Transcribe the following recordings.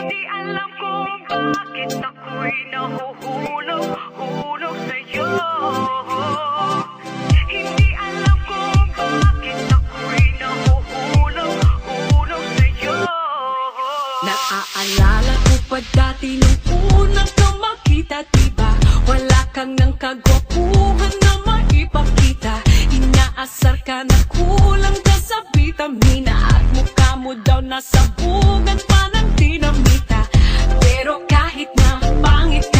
Hindi alam kung bakit ako'y nahuhulog Hulog sa'yo. Hindi alam kung bakit ako'y nahuhulog Hulog sa'yo. Naaalala ko pa dati nung unang ka makita Diba? Wala kang ng kagwapuhan na maipakita. Inaasar ka na kulang ka sa vitamina At mukha mo daw nasa bugan pa dinamita Pero kahit na pangit ka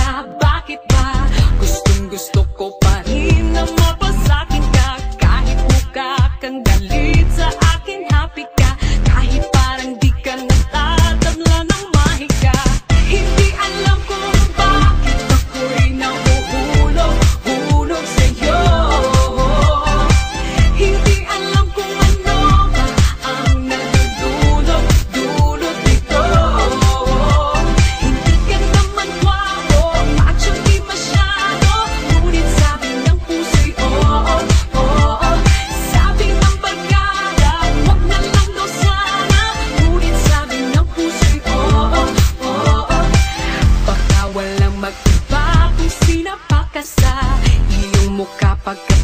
iyong mukha pagkat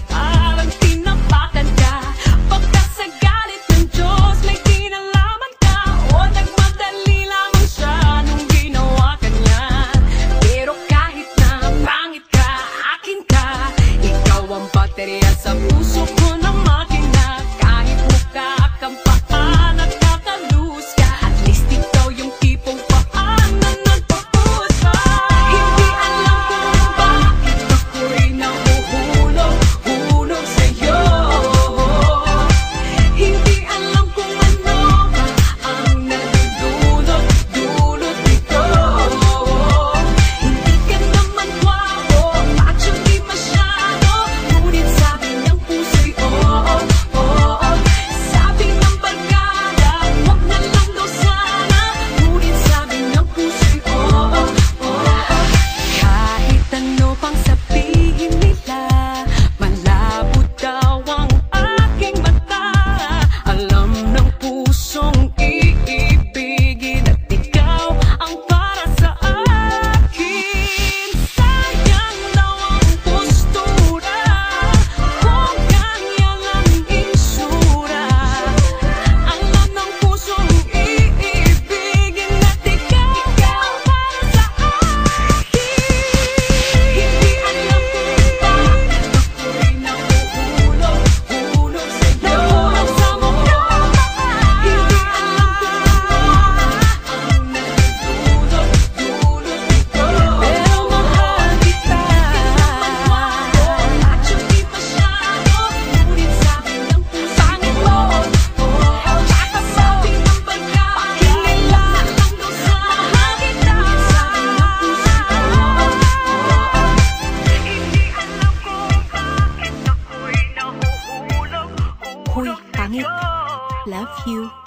Love you.